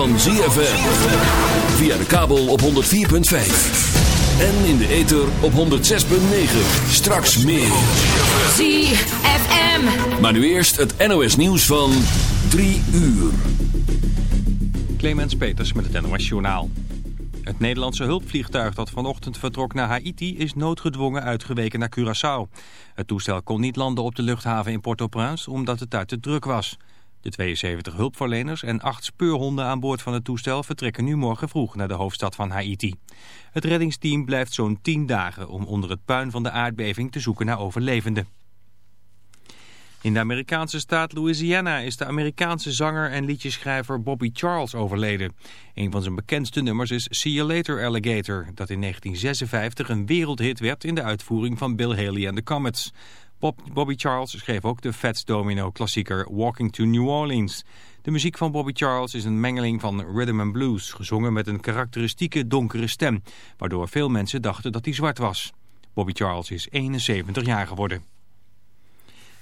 van ZFM. Via de kabel op 104.5. En in de ether op 106.9. Straks meer. ZFM. Maar nu eerst het NOS nieuws van 3 uur. Clemens Peters met het NOS Journaal. Het Nederlandse hulpvliegtuig dat vanochtend vertrok naar Haiti is noodgedwongen uitgeweken naar Curaçao. Het toestel kon niet landen op de luchthaven in Port-au-Prince omdat het daar te druk was. De 72 hulpverleners en 8 speurhonden aan boord van het toestel vertrekken nu morgen vroeg naar de hoofdstad van Haiti. Het reddingsteam blijft zo'n 10 dagen om onder het puin van de aardbeving te zoeken naar overlevenden. In de Amerikaanse staat Louisiana is de Amerikaanse zanger en liedjeschrijver Bobby Charles overleden. Een van zijn bekendste nummers is See You Later Alligator, dat in 1956 een wereldhit werd in de uitvoering van Bill Haley and the Comets. Bob, Bobby Charles schreef ook de Fats Domino klassieker Walking to New Orleans. De muziek van Bobby Charles is een mengeling van rhythm and blues, gezongen met een karakteristieke donkere stem, waardoor veel mensen dachten dat hij zwart was. Bobby Charles is 71 jaar geworden.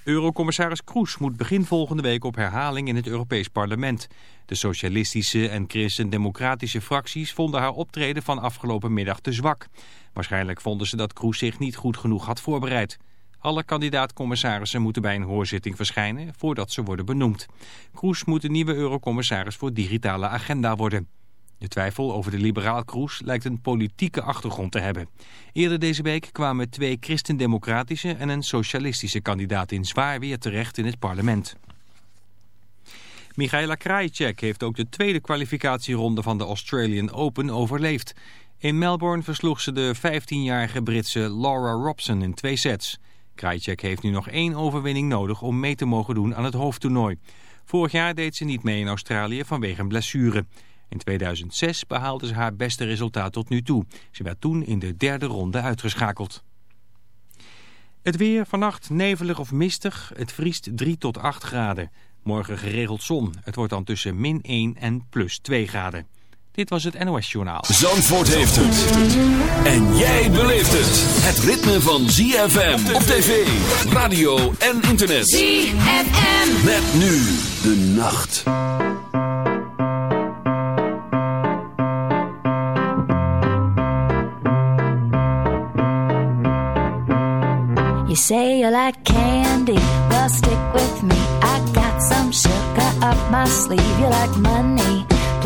Eurocommissaris Kroes moet begin volgende week op herhaling in het Europees Parlement. De socialistische en christendemocratische fracties vonden haar optreden van afgelopen middag te zwak. Waarschijnlijk vonden ze dat Kroes zich niet goed genoeg had voorbereid. Alle kandidaat-commissarissen moeten bij een hoorzitting verschijnen voordat ze worden benoemd. Kroes moet de nieuwe eurocommissaris voor digitale agenda worden. De twijfel over de liberaal Kroes lijkt een politieke achtergrond te hebben. Eerder deze week kwamen twee christendemocratische en een socialistische kandidaat in zwaar weer terecht in het parlement. Michaela Krajicek heeft ook de tweede kwalificatieronde van de Australian Open overleefd. In Melbourne versloeg ze de 15-jarige Britse Laura Robson in twee sets. Krajicek heeft nu nog één overwinning nodig om mee te mogen doen aan het hoofdtoernooi. Vorig jaar deed ze niet mee in Australië vanwege een blessure. In 2006 behaalde ze haar beste resultaat tot nu toe. Ze werd toen in de derde ronde uitgeschakeld. Het weer vannacht nevelig of mistig. Het vriest 3 tot 8 graden. Morgen geregeld zon. Het wordt dan tussen min 1 en plus 2 graden. Dit was het NOS Journaal. Zandvoort heeft het. En jij beleeft het. Het ritme van ZFM op tv, radio en internet. ZFM. Met nu de nacht. You say you like candy, well stick with me. I got some sugar up my sleeve. You like money,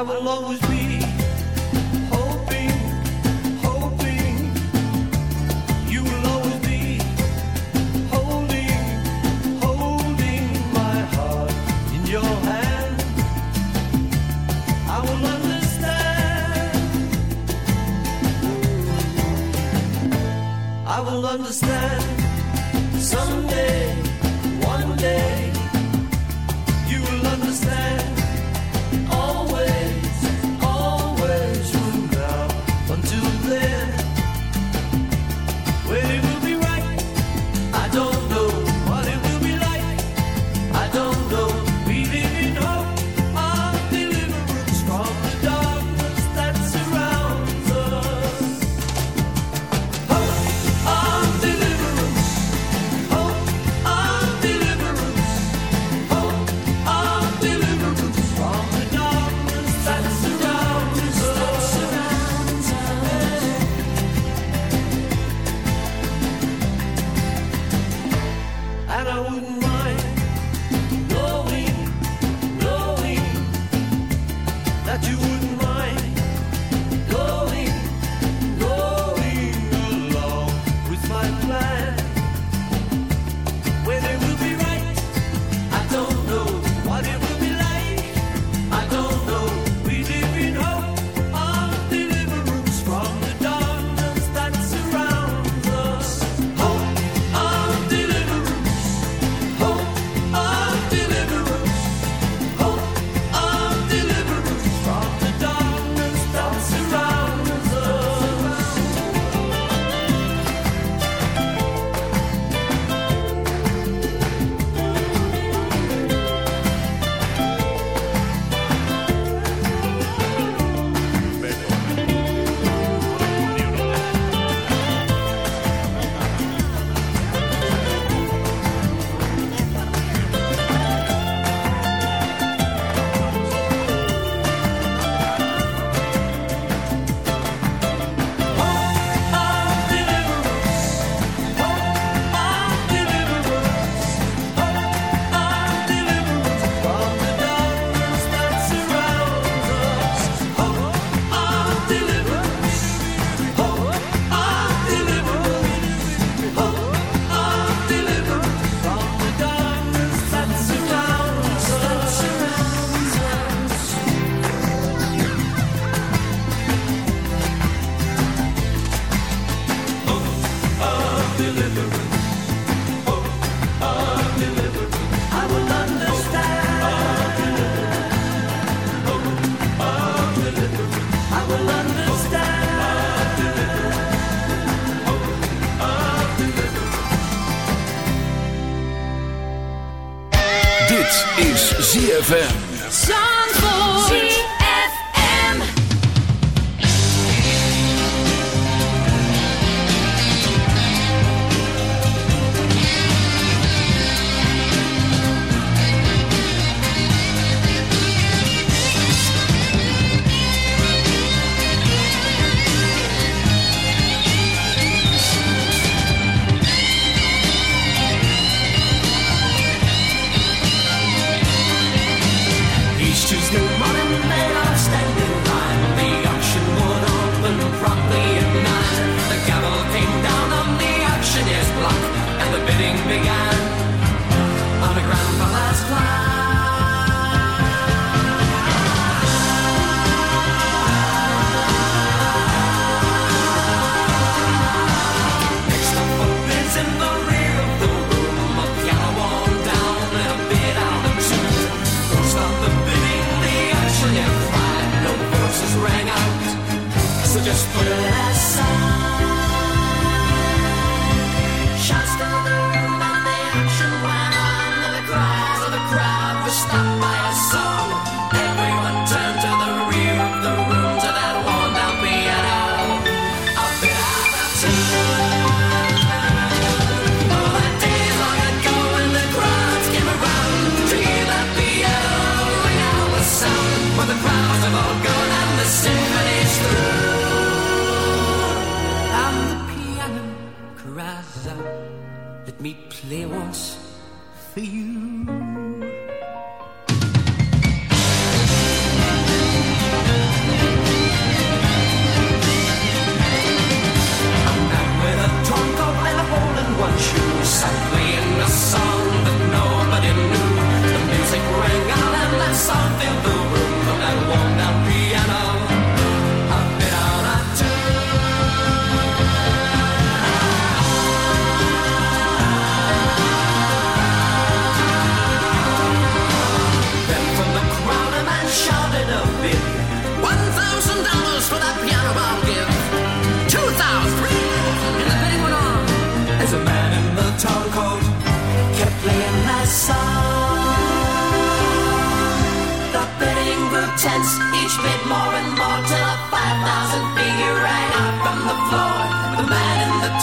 I will always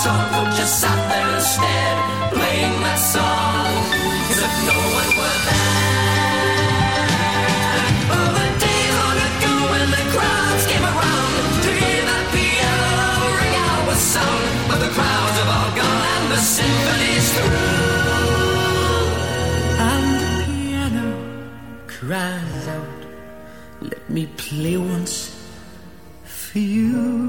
Coach just sat there instead, playing that song. As if no one were there. Oh, days long ago when the crowds came around to hear that piano ring out. But the crowds have all gone and the symphony's through. And the piano cries out, let me play once for you.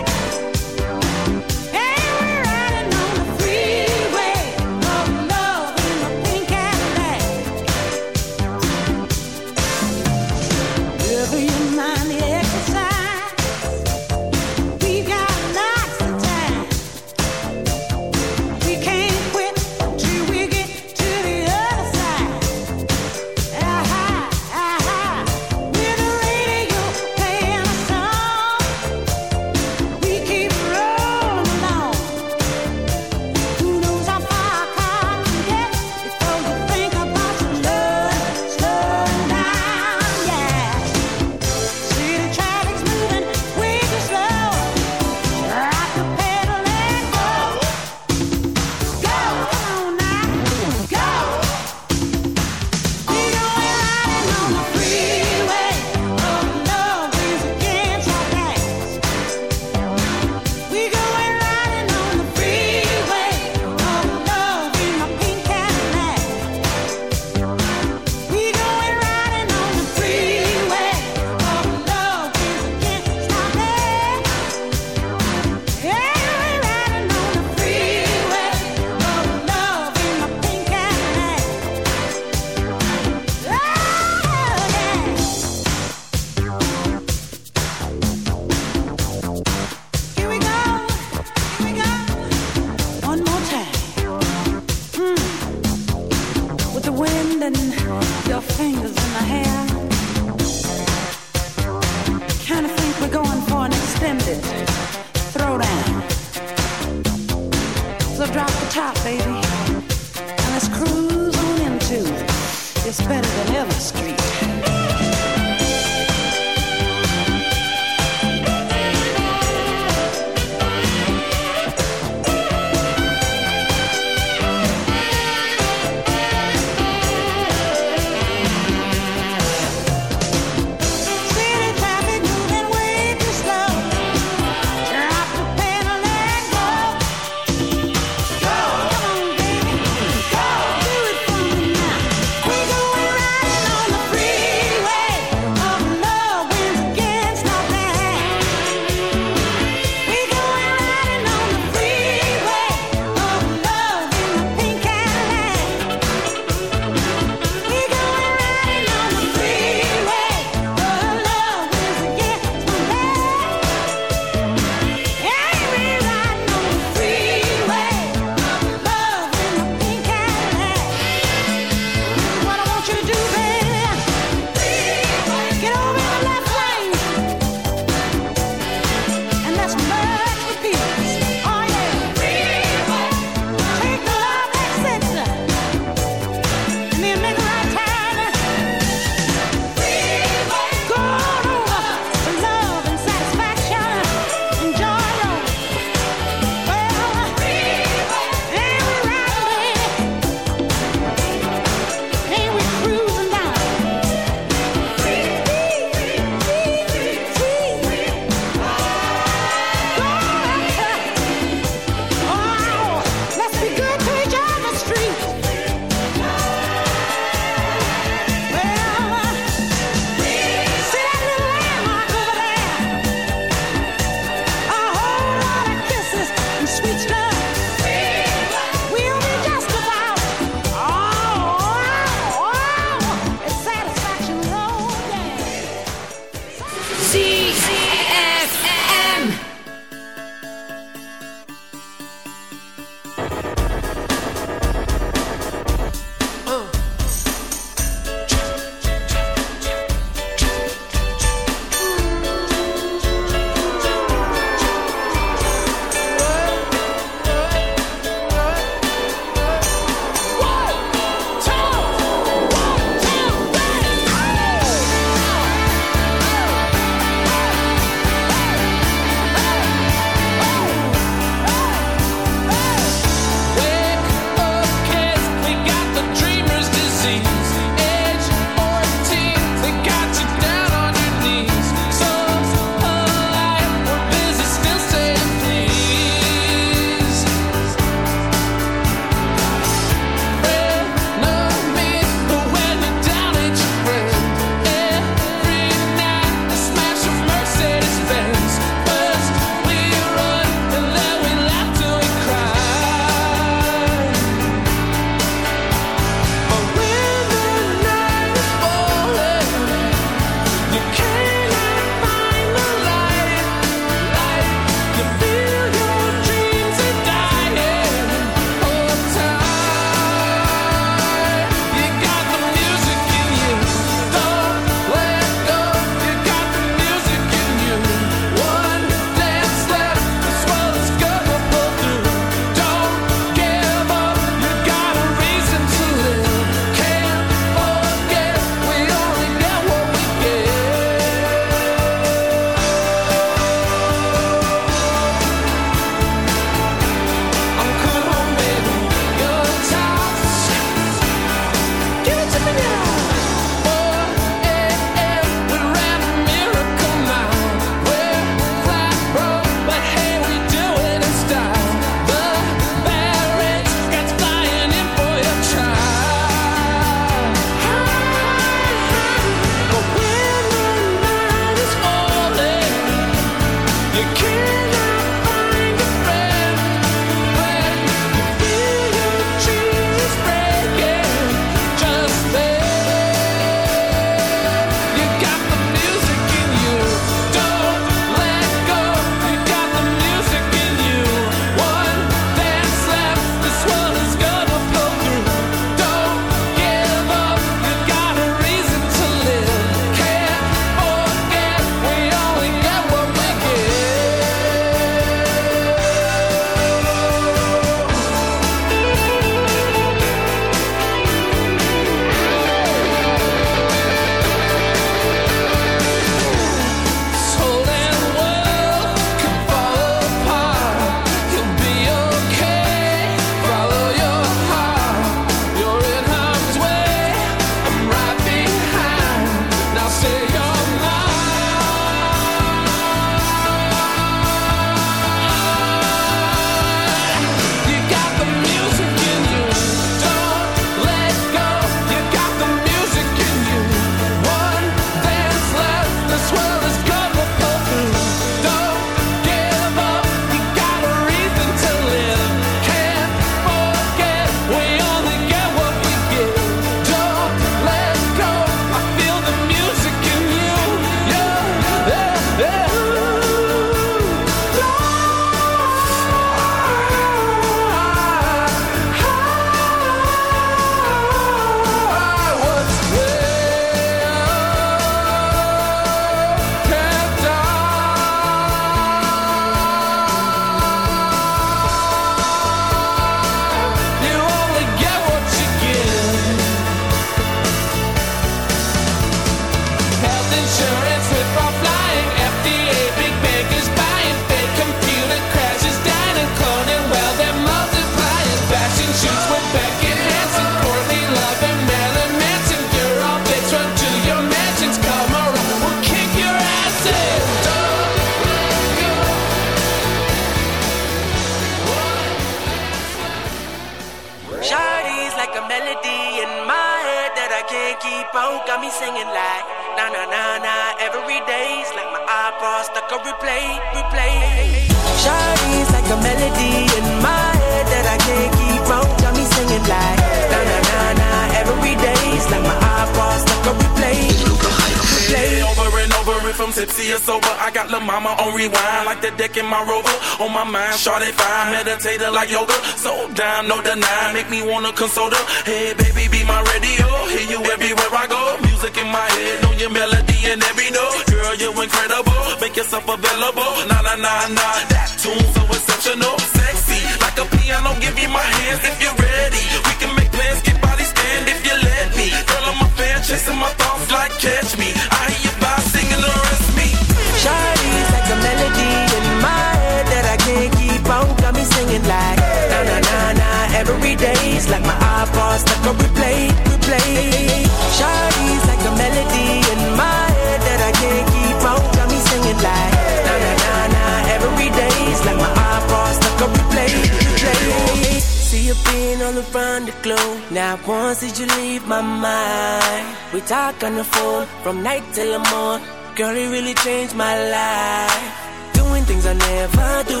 Now once did you leave my mind? We talk on the phone from night till the morning. Girl, it really changed my life. Doing things I never do.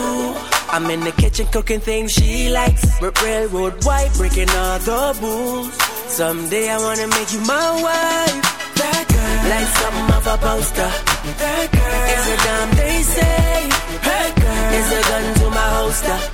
I'm in the kitchen cooking things she likes. R- railroad white, breaking all the rules. Someday I wanna make you my wife. That girl, like something of a poster. That girl is a damn they say. That girl is a gun to my holster.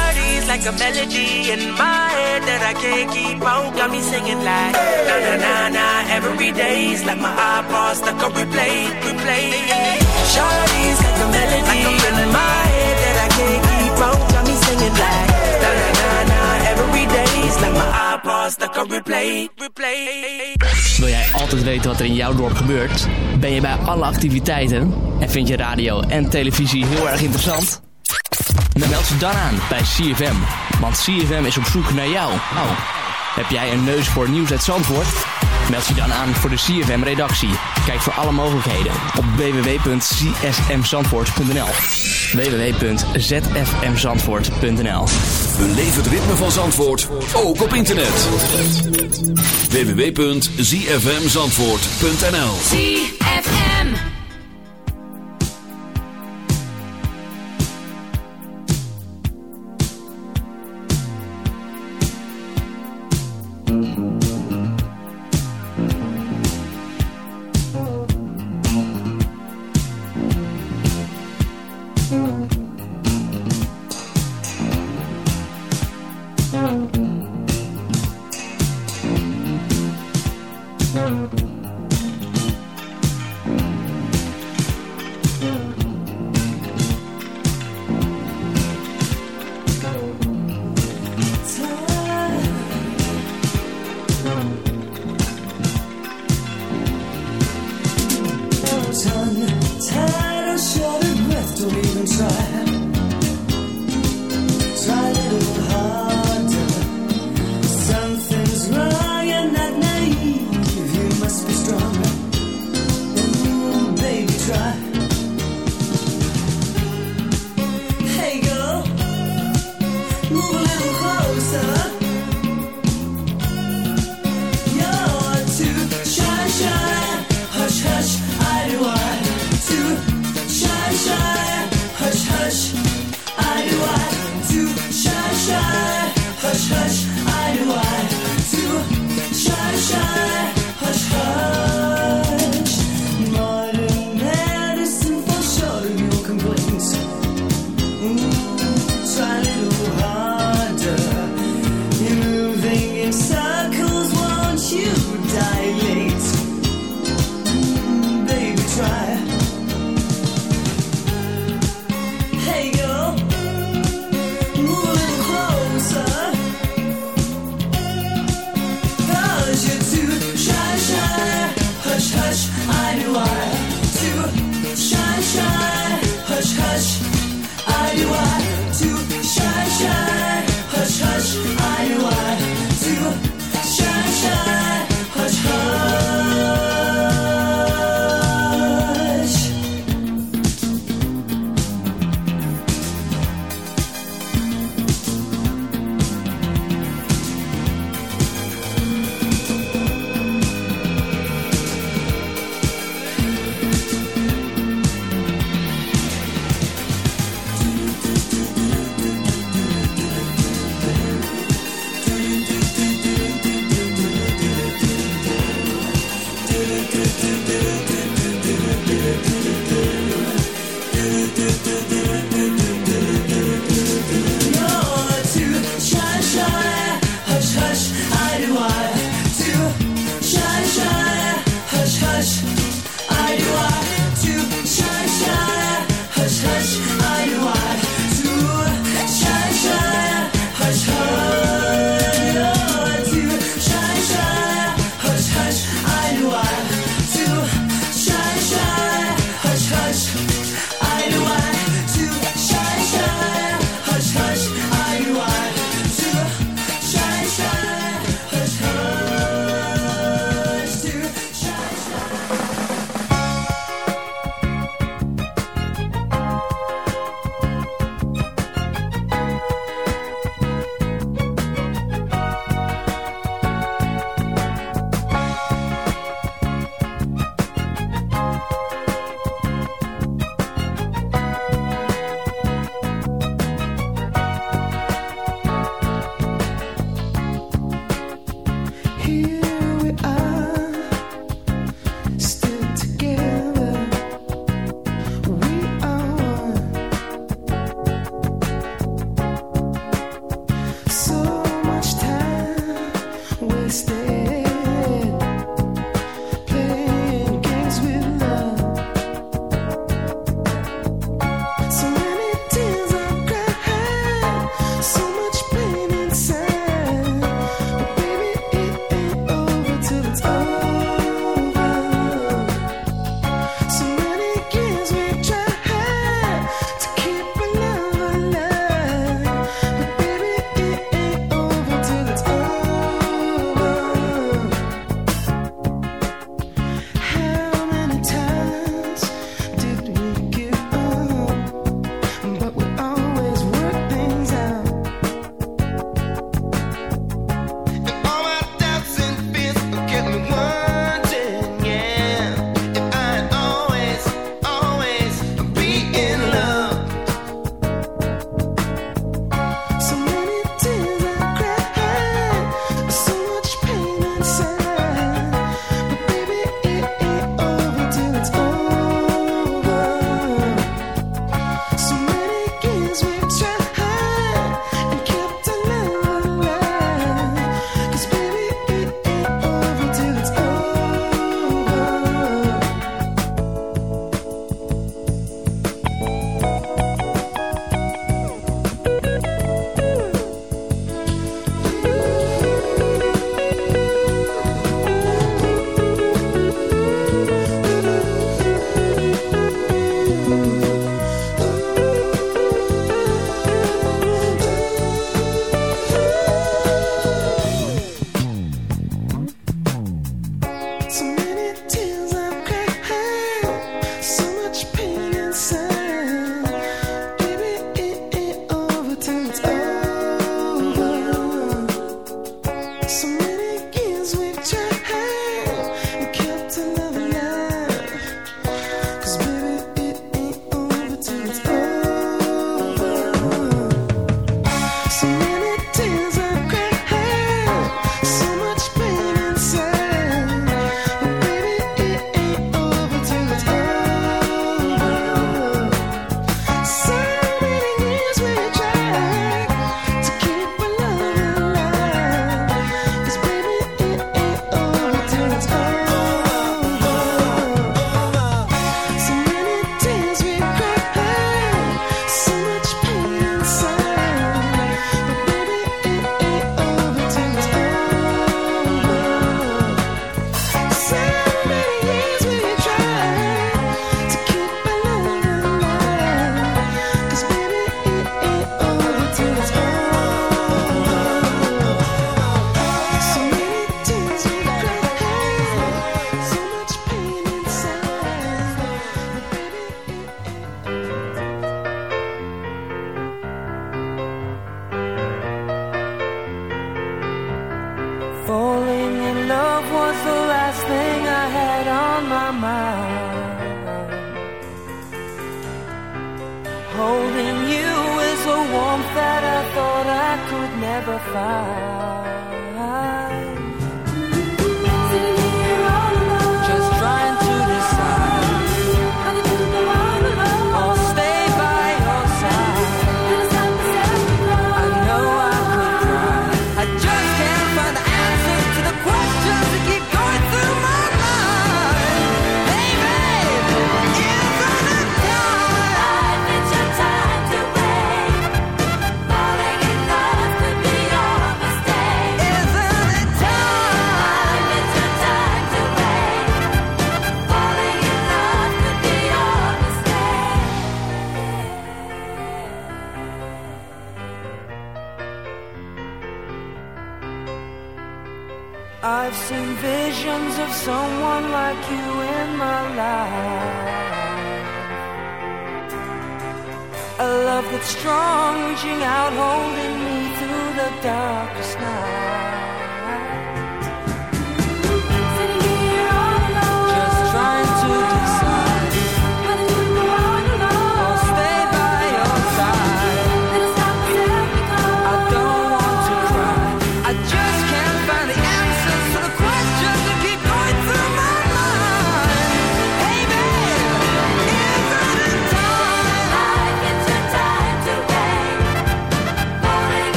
Like a melody in my head that I can't keep on. Got me singing like na na na na. Every day's like my iPod stuck on replay, replay. Shawty's like a melody in my head that I can't keep on. Got me singing like na na na na. Every day's like my iPod stuck on replay, replay. Wil jij altijd weten wat er in jouw dorp gebeurt? Ben je bij alle activiteiten? En vind je radio en televisie heel erg interessant? Dan meld je dan aan bij CFM. Want CFM is op zoek naar jou. Oh. Heb jij een neus voor nieuws uit Zandvoort? Meld je dan aan voor de CFM-redactie. Kijk voor alle mogelijkheden op www.csmzandvoort.nl www.zfmzandvoort.nl Beleef het ritme van Zandvoort, ook op internet. www.zfmzandvoort.nl ZFM.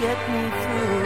Get me through.